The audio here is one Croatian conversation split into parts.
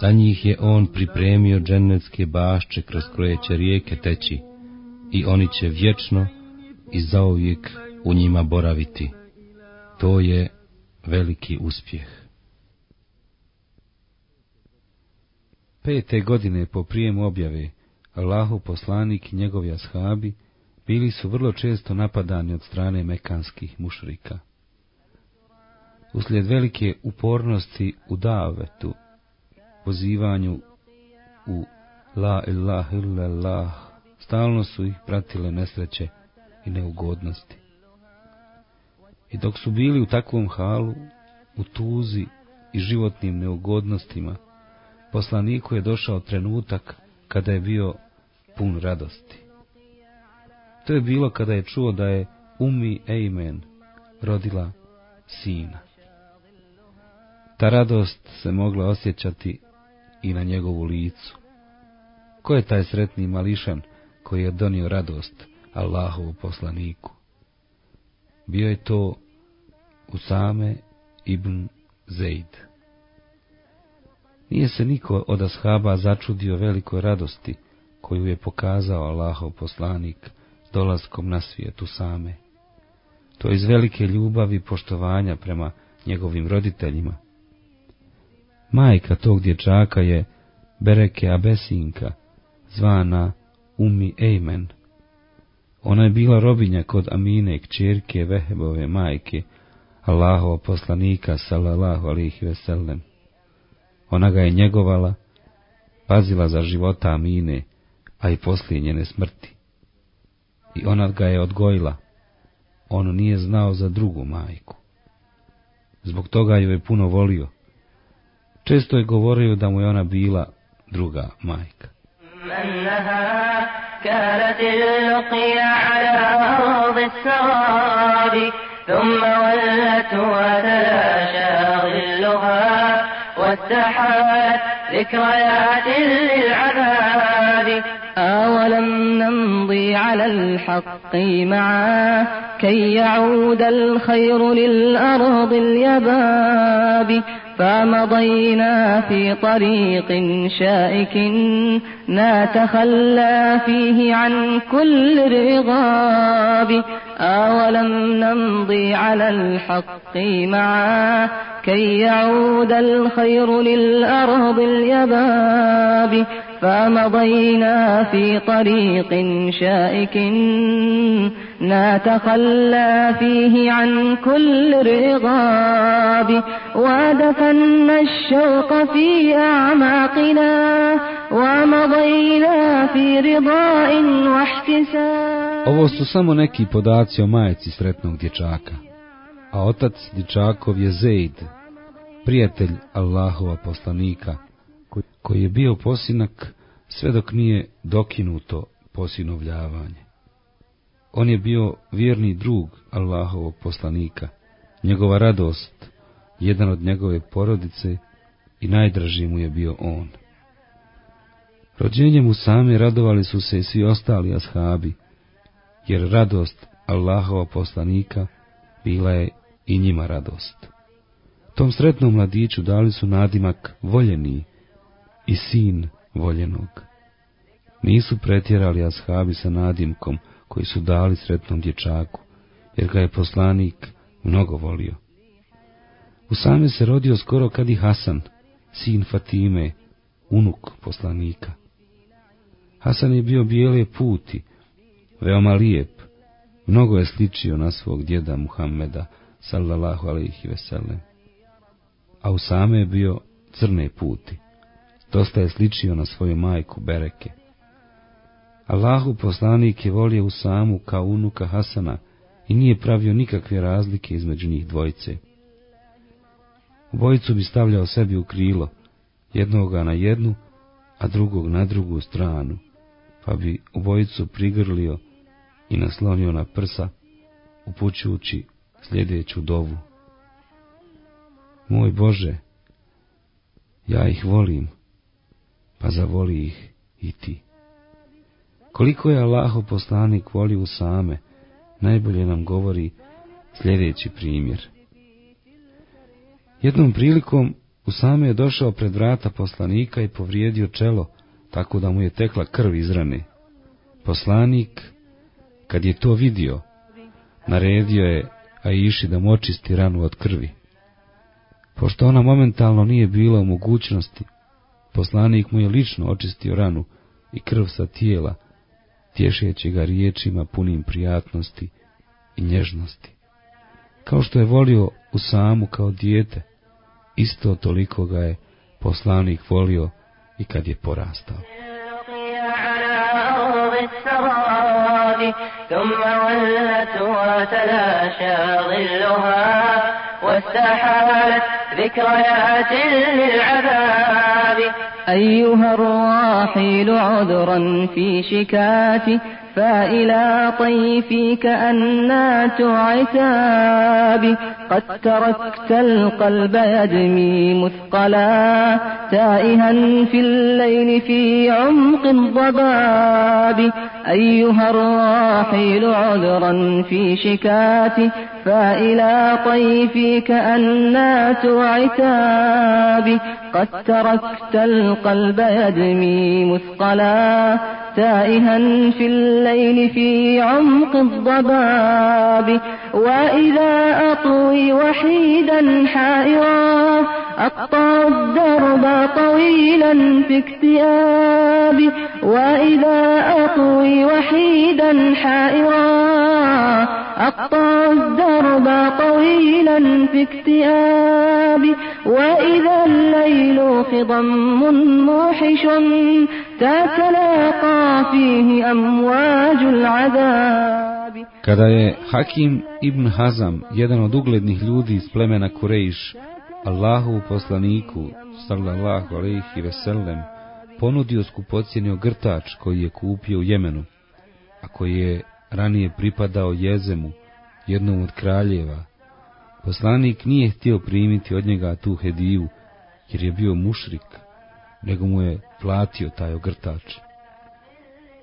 Za njih je on pripremio dženecke bašče kroz koje će rijeke teći i oni će vječno i zauvijek u njima boraviti. To je veliki uspjeh. Pete godine po prijemu objave, Allahu poslanik i njegovi ashabi bili su vrlo često napadani od strane mekanskih mušrika. Uslijed velike upornosti u davetu, pozivanju u la ilaha illallah, stalno su ih pratile nesreće i neugodnosti. I dok su bili u takvom halu, u tuzi i životnim neugodnostima, poslaniku je došao trenutak kada je bio pun radosti. To je bilo kada je čuo da je Umi Ejmen rodila sina. Ta radost se mogla osjećati i na njegovu licu. Ko je taj sretni mališan koji je donio radost Allahovu poslaniku? Bio je to Usame ibn Zeid. Nije se niko od ashaba začudio velikoj radosti koju je pokazao Allahov poslanik dolaskom na svijetu same. To iz velike ljubavi i poštovanja prema njegovim roditeljima. Majka tog dječaka je Bereke Abesinka, zvana Umi Ejmen. Ona je bila robinja kod Amine, kćerke Vehebove majke, Allahova poslanika, sallallahu alihi veselem. Ona ga je njegovala, pazila za života Amine, a i poslije njene smrti i ona ga je odgojila. On nije znao za drugu majku. Zbog toga ju je puno volio. Često je govorio da mu je ona bila druga majka. كانت على أرض السراب ثم ذكريات للعذاب أولم نمضي على الحق معا كي يعود الخير للأرض اليباب فمضينا في طريق شائك نتخلى فيه عن كل رغاب أولم نمضي على الحق معا كي يعود الخير للأرض اليباب. فمضينا في طريق شائك نتخلى فيه عن كل رغاب ودفنا الشوق في أعماقنا ومضينا في رضاء واحتساب Ovo su samo neki podaci o majci sretnog dječaka, a otac dječakov je Zeid, prijatelj Allahova poslanika, koji je bio posinak sve dok nije dokinuto posinovljavanje. On je bio vjerni drug Allahovog poslanika, njegova radost, jedan od njegove porodice i najdraži mu je bio on. Rođenjem u same radovali su se i svi ostali ashabi, jer radost Allahova poslanika bila je i njima radost. Tom sretnom mladiću dali su nadimak voljeni i sin voljenog. Nisu pretjerali ashabi sa nadimkom koji su dali sretnom dječaku, jer ga je poslanik mnogo volio. U same se rodio skoro kad i Hasan, sin Fatime, unuk poslanika. Hasan je bio bijele puti, veoma lijep, mnogo je sličio na svog djeda Muhammeda, sallallahu alaihi veselem. A Usame je bio crne puti, dosta je sličio na svoju majku Bereke. Allahu poslanik je volio Usamu kao unuka Hasana i nije pravio nikakve razlike između njih dvojice. Obojicu bi stavljao sebi u krilo, jednoga na jednu, a drugog na drugu stranu, pa bi obojicu prigrlio i naslonio na prsa, upućujući sljedeću dovu. Moj Bože, ja ih volim, pa zavoli ih i ti. Koliko je Allaho poslanik volio same, najbolje nam govori sljedeći primjer. Jednom prilikom Usame je došao pred vrata poslanika i povrijedio čelo, tako da mu je tekla krv iz rane. Poslanik, kad je to vidio, naredio je Aiši da mu očisti ranu od krvi. Pošto ona momentalno nije bila u mogućnosti, poslanik mu je lično očistio ranu i krv sa tijela, tješeći ga riječima punim prijatnosti i nježnosti. Kao što je volio u samu kao dijete, isto toliko ga je poslanik volio i kad je porastao. ثم ولت وتلاشى ظلها واستحالت ذكريات للعذاب أيها الراحل عذرا في شكاتي فإلى طيفك أنات عتاب قد تركت القلب يدمي مثقلا تائها في الليل في عمق الضباب. أيها الراحل عذرا في شكاتي فإلى طيفك أنات عتاب قد تركت القلب يدمي مثقلا تائها في الليل في عمق الضباب. وإذا أطوي وحيدا حائرا أقطع الدرب طويلا في اكتئاب. وإذا أطوي وحيدا حائرا أقطع الدرب طويلا في اكتئاب وإذا الليل خضم موحش تتلاقى فيه أمواج العذاب Kada je Hakim ibn Hazam, jedan od uglednih ljudi iz plemena Kurejš, Allahu poslaniku, sallallahu alaihi veselem, ponudio skupocijenio grtač koji je kupio u Jemenu, a koji je ranije pripadao Jezemu, jednom od kraljeva. Poslanik nije htio primiti od njega tu hediju, jer je bio mušrik, nego mu je platio taj ogrtač.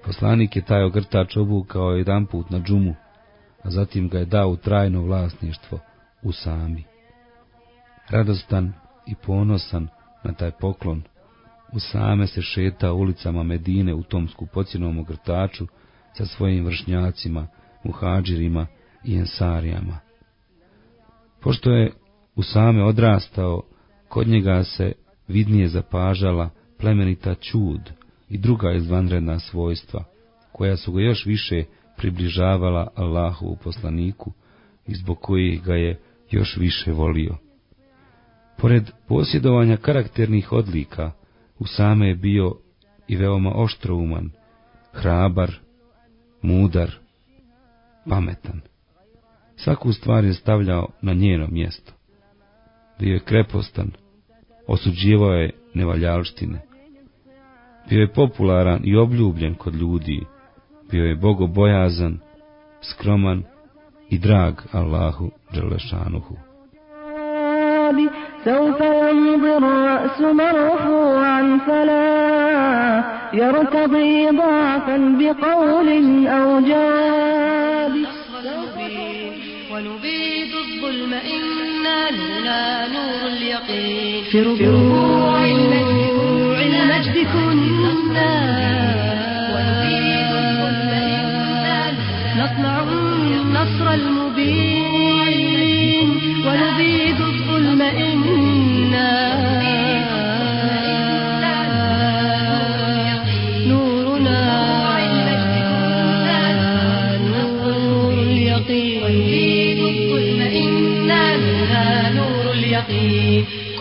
Poslanik je taj ogrtač obukao jedan put na džumu, a zatim ga je dao u trajno vlasništvo u sami. Radostan i ponosan na taj poklon, u same se šeta ulicama Medine u tom skupocinom ogrtaču sa svojim vršnjacima, muhađirima i ensarijama. Pošto je u same odrastao, kod njega se vidnije zapažala plemenita čud i druga izvanredna svojstva, koja su ga još više približavala Allahu u poslaniku i zbog kojih ga je još više volio. Pored posjedovanja karakternih odlika, u same je bio i veoma oštrouman, hrabar, mudar, pametan. Svaku stvar je stavljao na njeno mjesto. Bio je krepostan, osuđivao je nevaljalštine. Bio je popularan i obljubljen kod ljudi, bio je bogobojazan, skroman i drag Allahu Đelešanuhu. سوف يمضي الرأس مرفوعا فلا يرتضي ضعفا بقول أو جواب ونبيد الظلم إنا لنا نور اليقين. في ربوع المجد كنا. ونبيد الظلم إنا نطلع النصر المبين.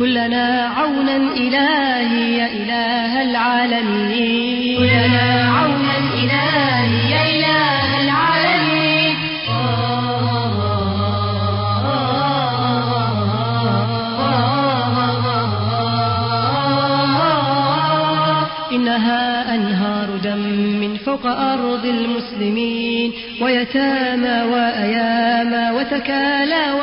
كلنا عونا إلهي يا إله العالمين. كلنا عونا إلهي يا إله العالمين. إنها أنهار دم فوق أرض المسلمين ويتامى وأيامى وتكالى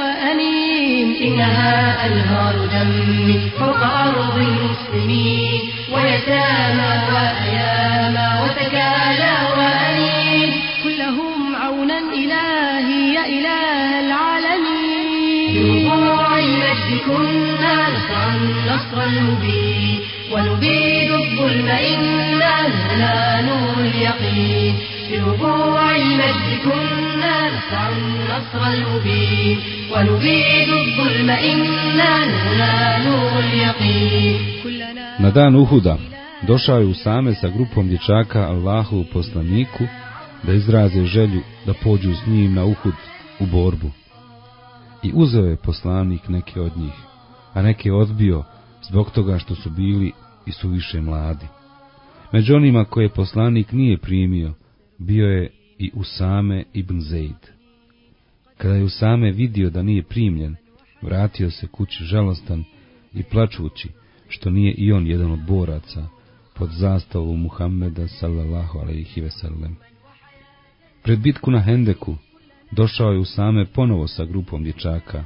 إنها أنهار دم فوق أرض المسلمين ويتامى وأيامى وتكالى وأنين. كلهم عونا إلهي يا إله العالمين. بربوع المجد كنا نصرا النصر المبين ونبيد الظلم إنا لنا نور اليقين. بربوع المجد كنا نصرا النصر المبين ونبيد الظلم إنا لنا نور اليقين كلنا Na dan Uhuda došao je Usame sa grupom dječaka Allahu poslaniku da izraze želju da pođu s njim na Uhud u borbu. I uzeo je poslanik neke od njih, a neke odbio zbog toga što su bili i su više mladi. Među onima koje poslanik nije primio, bio je i Usame ibn Zeid. Kada je Usame vidio da nije primljen, vratio se kući žalostan i plačući, što nije i on jedan od boraca pod zastavom Muhammeda sallallahu alaihi veselem. Pred bitku na Hendeku došao je Usame ponovo sa grupom dječaka.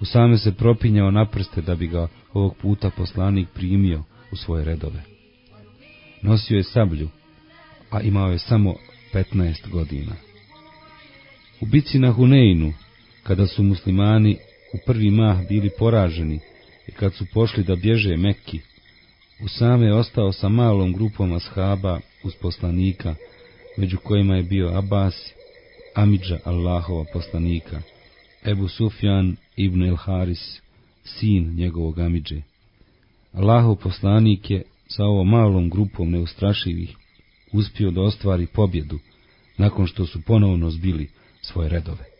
Usame se propinjao na prste da bi ga ovog puta poslanik primio u svoje redove. Nosio je sablju, a imao je samo 15 godina. U bici na Huneinu, kada su muslimani u prvi mah bili poraženi i kad su pošli da bježe Mekki, Usame je ostao sa malom grupom ashaba uz poslanika, među kojima je bio Abbas, Amidža Allahova poslanika, Ebu Sufjan ibn el Haris, sin njegovog Amidže. Allahov poslanik je sa ovom malom grupom neustrašivih uspio da ostvari pobjedu nakon što su ponovno zbili svoje redove.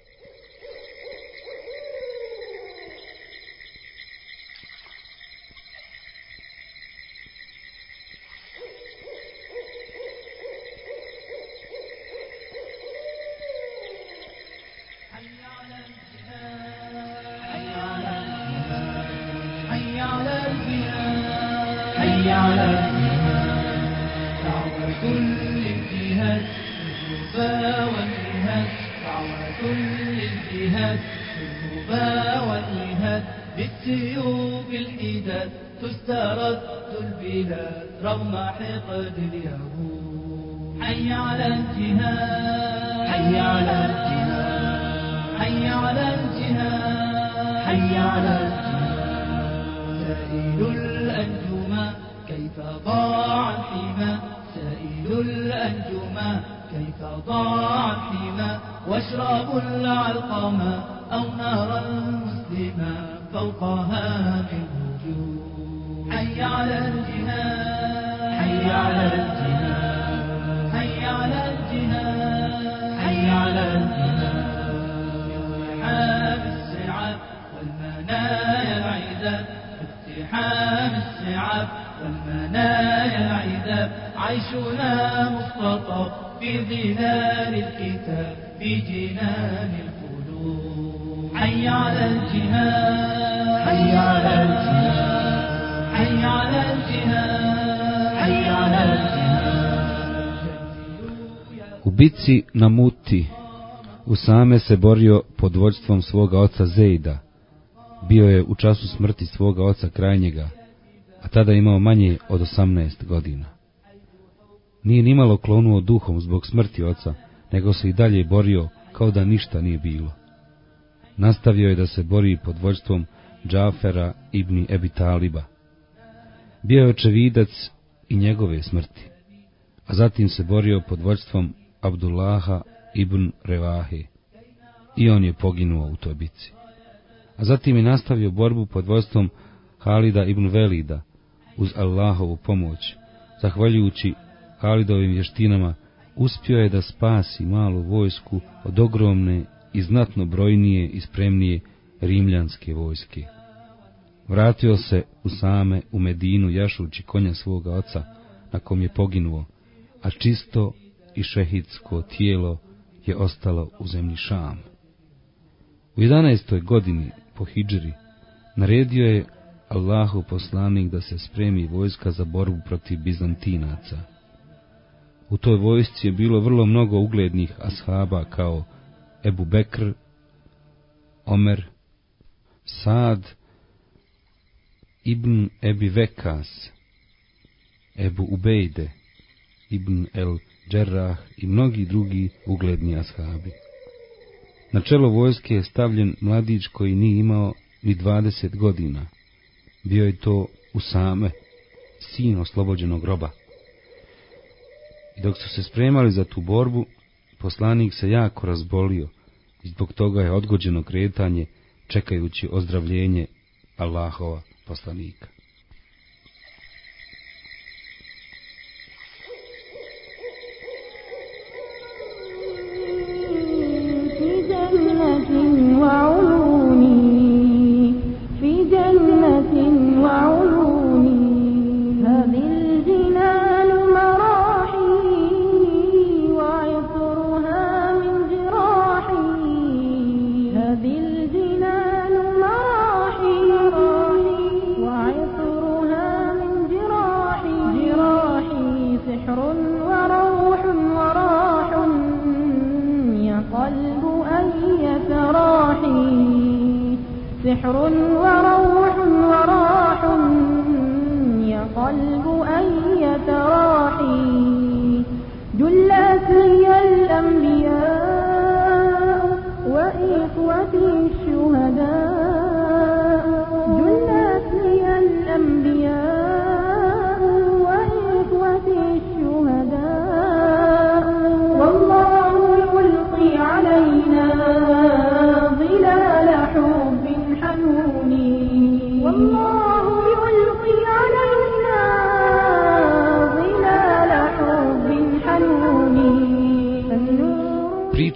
حي على الجهاد. حي على الجهاد. حي على الجهاد. حي على الجهاد. سائل الأنجما كيف ضاع الحما سائل الأنجما كيف ضاع الحما واشربوا العلقما أو نارا مسلما فوقها من وجوه حي على الجهاد. حي على الجهاد على الجهاد. حي على الجهاد. اقتحام السعاب والمنايا العذاب اقتحام السعاب والمنايا العذاب عيشنا مختطف في ظلال الكتاب في جنان الخلود حي على الجهاد. حي على الجهاد. حي على الجهاد. bici na Muti Usame se borio pod vođstvom svoga oca Zeida. Bio je u času smrti svoga oca krajnjega, a tada imao manje od osamnaest godina. Nije nimalo klonuo duhom zbog smrti oca, nego se i dalje borio kao da ništa nije bilo. Nastavio je da se bori pod vođstvom Džafera ibn Ebi Taliba. Bio je očevidac i njegove smrti, a zatim se borio pod vođstvom Abdullaha ibn Revahe. I on je poginuo u toj bici. A zatim je nastavio borbu pod vodstvom Halida ibn Velida uz Allahovu pomoć. Zahvaljujući Halidovim vještinama, uspio je da spasi malu vojsku od ogromne i znatno brojnije i spremnije rimljanske vojske. Vratio se u same u Medinu jašući konja svoga oca, na kom je poginuo, a čisto i šehidsko tijelo je ostalo u zemlji Šam. U 11. godini po Hidžri naredio je Allahu poslanik da se spremi vojska za borbu protiv Bizantinaca. U toj vojsci je bilo vrlo mnogo uglednih ashaba kao Ebu Bekr, Omer, Sad, Ibn Ebi Vekas, Ebu Ubejde, Ibn El Džerrah i mnogi drugi ugledni ashabi. Na čelo vojske je stavljen mladić koji nije imao ni dvadeset godina. Bio je to Usame, sin oslobođenog groba. I dok su se spremali za tu borbu, poslanik se jako razbolio i zbog toga je odgođeno kretanje čekajući ozdravljenje Allahova poslanika.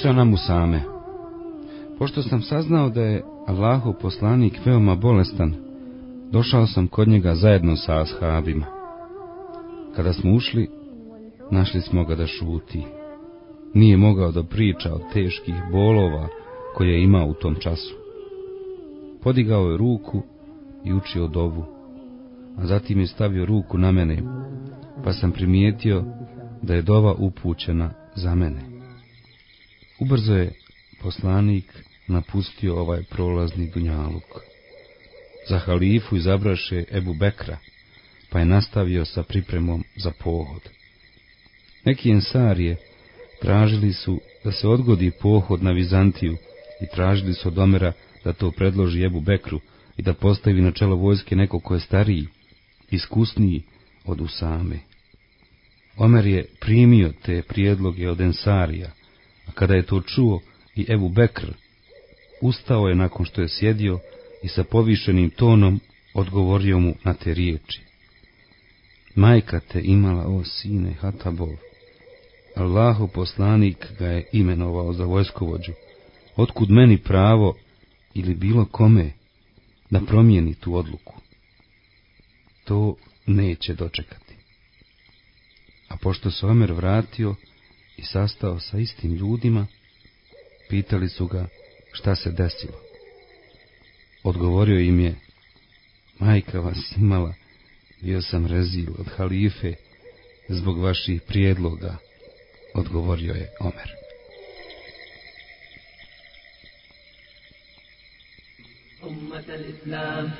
Sunčana Musame Pošto sam saznao da je Allahu poslanik veoma bolestan, došao sam kod njega zajedno sa ashabima. Kada smo ušli, našli smo ga da šuti. Nije mogao da priča o teških bolova koje je imao u tom času. Podigao je ruku i učio dovu, a zatim je stavio ruku na mene, pa sam primijetio da je dova upućena za mene. Ubrzo je poslanik napustio ovaj prolazni dunjaluk. Za halifu izabraše Ebu Bekra, pa je nastavio sa pripremom za pohod. Neki ensarije tražili su da se odgodi pohod na Vizantiju i tražili su od Omera da to predloži Ebu Bekru i da postavi na čelo vojske neko ko je stariji, iskusniji od Usame. Omer je primio te prijedloge od Ensarija, kada je to čuo i Ebu Bekr, ustao je nakon što je sjedio i sa povišenim tonom odgovorio mu na te riječi. Majka te imala, o sine Hatabov. Allahu poslanik ga je imenovao za vojskovođu. Otkud meni pravo ili bilo kome da promijeni tu odluku? To neće dočekati. A pošto se Omer vratio i sastao sa istim ljudima, pitali su ga šta se desilo. Odgovorio im je, majka vas imala, bio sam rezil od halife zbog vaših prijedloga, odgovorio je Omer. أمة الإسلام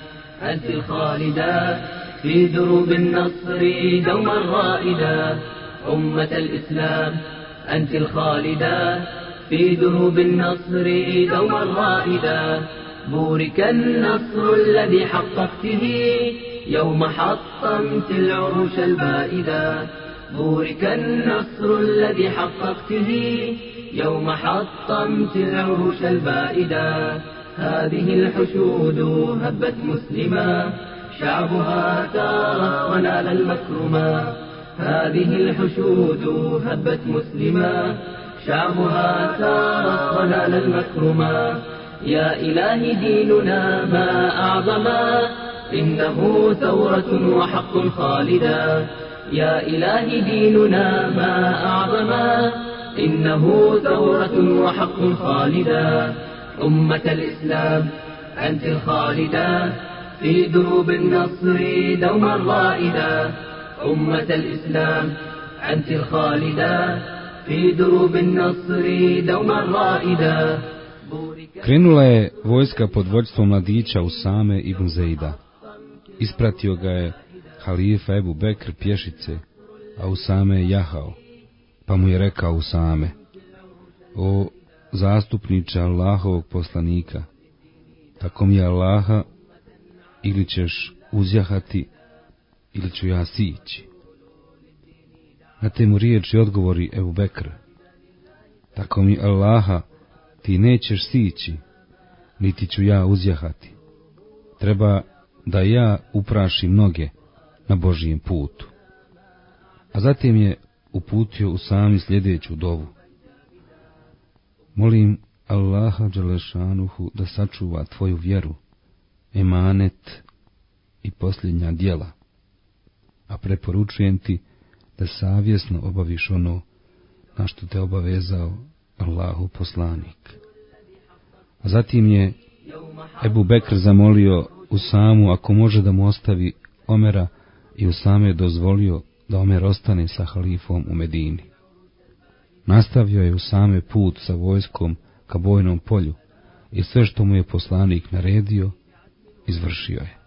أنت الخالدة في دروب النصر دوما رائدة أمة الإسلام أنت الخالدة في دروب النصر دوما رائدة. بورك النصر الذي حققته يوم حطمت العروش البائدة. بورك النصر الذي حققته يوم حطمت العروش البائدة. هذه الحشود هبت مسلما شعبها تارى ونال المكرما هذه الحشود هبت مسلما شعبها تارى ونال المكرما يا إلهي ديننا ما أعظما إنه ثورة وحق خالدا. يا إلهي ديننا ما أعظما إنه ثورة وحق خالدا. أمة الإسلام أنت الخالدة. في دروب النصر دوما رائدا. أمة الإسلام أنت الخالدة في دروب النصر دوما رائدا Krenula je vojska pod vođstvom mladića Usame ibn Zeida. Ispratio ga je halifa Ebu Bekr pješice, a Usame je jahao, pa mu je rekao Usame, o zastupniče Allahovog poslanika, tako mi je Allaha, ili ćeš uzjahati, ili ću ja sići. Na te mu riječi odgovori Ebu Bekr, tako mi Allaha, ti nećeš sići, niti ću ja uzjahati. Treba da ja uprašim noge na Božijem putu. A zatim je uputio u sami sljedeću dovu. Molim Allaha Đelešanuhu da sačuva tvoju vjeru, emanet i posljednja djela, a preporučujem ti da savjesno obaviš ono na što te obavezao Allahu poslanik. A zatim je Ebu Bekr zamolio Usamu ako može da mu ostavi Omera i Usame je dozvolio da Omer ostane sa halifom u Medini. Nastavio je Usame put sa vojskom ka bojnom polju i sve što mu je poslanik naredio, izvršio je.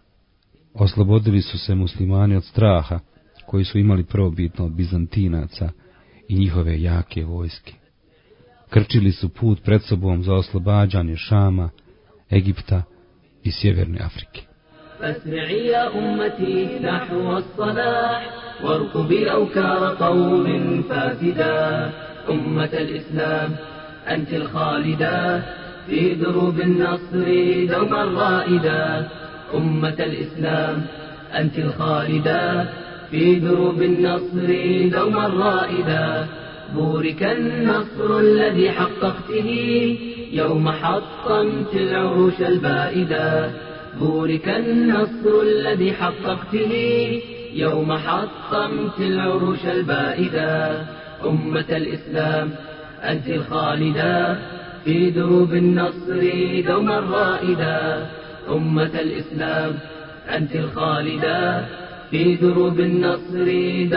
Oslobodili su se muslimani od straha koji su imali prvobitno od Bizantinaca i njihove jake vojske. Krčili su put pred sobom za oslobađanje Šama, Egipta i Sjeverne Afrike. فاسرعي يا أمتي نحو الصلاح واركبي أوكار قوم فاسدا أمة الإسلام أنت الخالدة في دروب النصر دوما رائدا أمة الإسلام. أنت الخالدة في دروب النصر دوما رائدا بورك النصر الذي حققته يوم حطمت العروش البائدة. بورك النصر الذي حققته يوم حطمت العروش البائدة. أمة الإسلام أنت الخالدة في دروب النصر دوما رائدا أمة الإسلام أنت الخالدة. في دروب النصر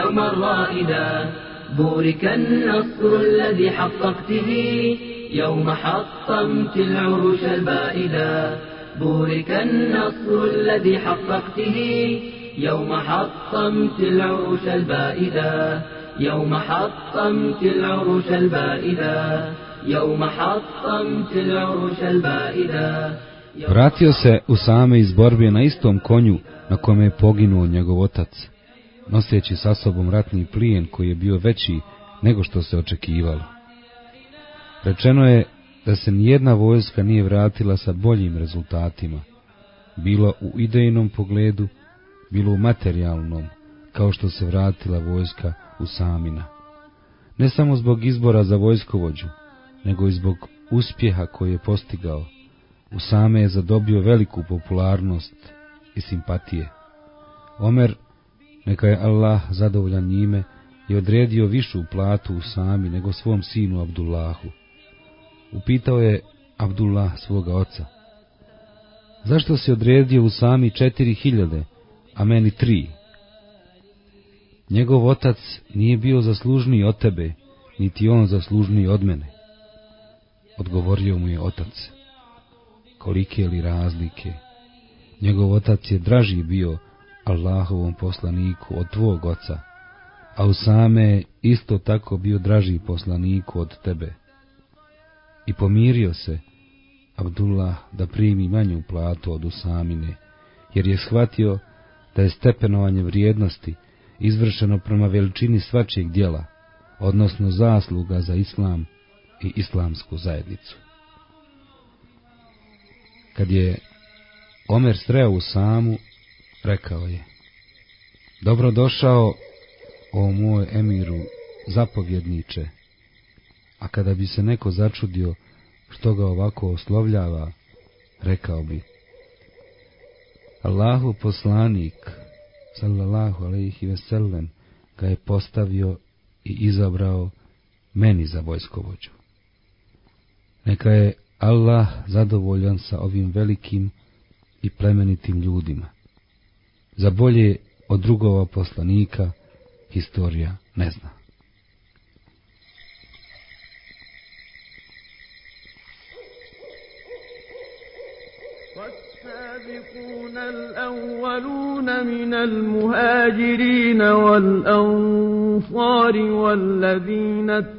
دوما رائدا. بورك النصر الذي حققته. يوم حطمت العروش البائدة بورك النصر الذي حققته. يوم حطمت العروش البائدة يوم حطمت العروش البائدة يوم حطمت العروش البائدة Vratio se u same iz borbe na istom konju na kome je poginuo njegov otac, noseći sa sobom ratni plijen koji je bio veći nego što se očekivalo. Rečeno je da se nijedna vojska nije vratila sa boljim rezultatima, bilo u idejnom pogledu, bilo u materijalnom, kao što se vratila vojska u Samina. Ne samo zbog izbora za vojskovođu, nego i zbog uspjeha koji je postigao. Usame je zadobio veliku popularnost i simpatije. Omer, neka je Allah zadovoljan njime, je odredio višu platu u sami nego svom sinu Abdullahu. Upitao je Abdullah svoga oca. Zašto si odredio u sami četiri hiljade, a meni tri? Njegov otac nije bio zaslužniji od tebe, niti on zaslužniji od mene. Odgovorio mu je otac. Kolike li razlike? Njegov otac je draži bio Allahovom poslaniku od tvog oca, a u same isto tako bio draži poslaniku od tebe. I pomirio se Abdullah da primi manju platu od Usamine, jer je shvatio da je stepenovanje vrijednosti izvršeno prema veličini svačijeg dijela, odnosno zasluga za islam i islamsku zajednicu. Kad je Omer sreo u samu, rekao je, Dobro došao, o moj emiru, zapovjedniče, a kada bi se neko začudio što ga ovako oslovljava, rekao bi, Allahu poslanik, sallallahu alaihi ve sellem, ga je postavio i izabrao meni za vojskovođu. Neka je Allah zadovoljan sa ovim velikim i plemenitim ljudima. Za bolje od drugova poslanika historija ne zna. والسابقون الأولون من المهاجرين والأنصار والذين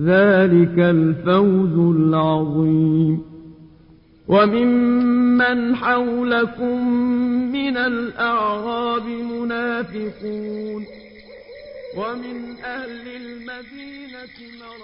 ذلك الفوز العظيم. وممن حولكم من الأعراب منافقون. ومن أهل المدينة النار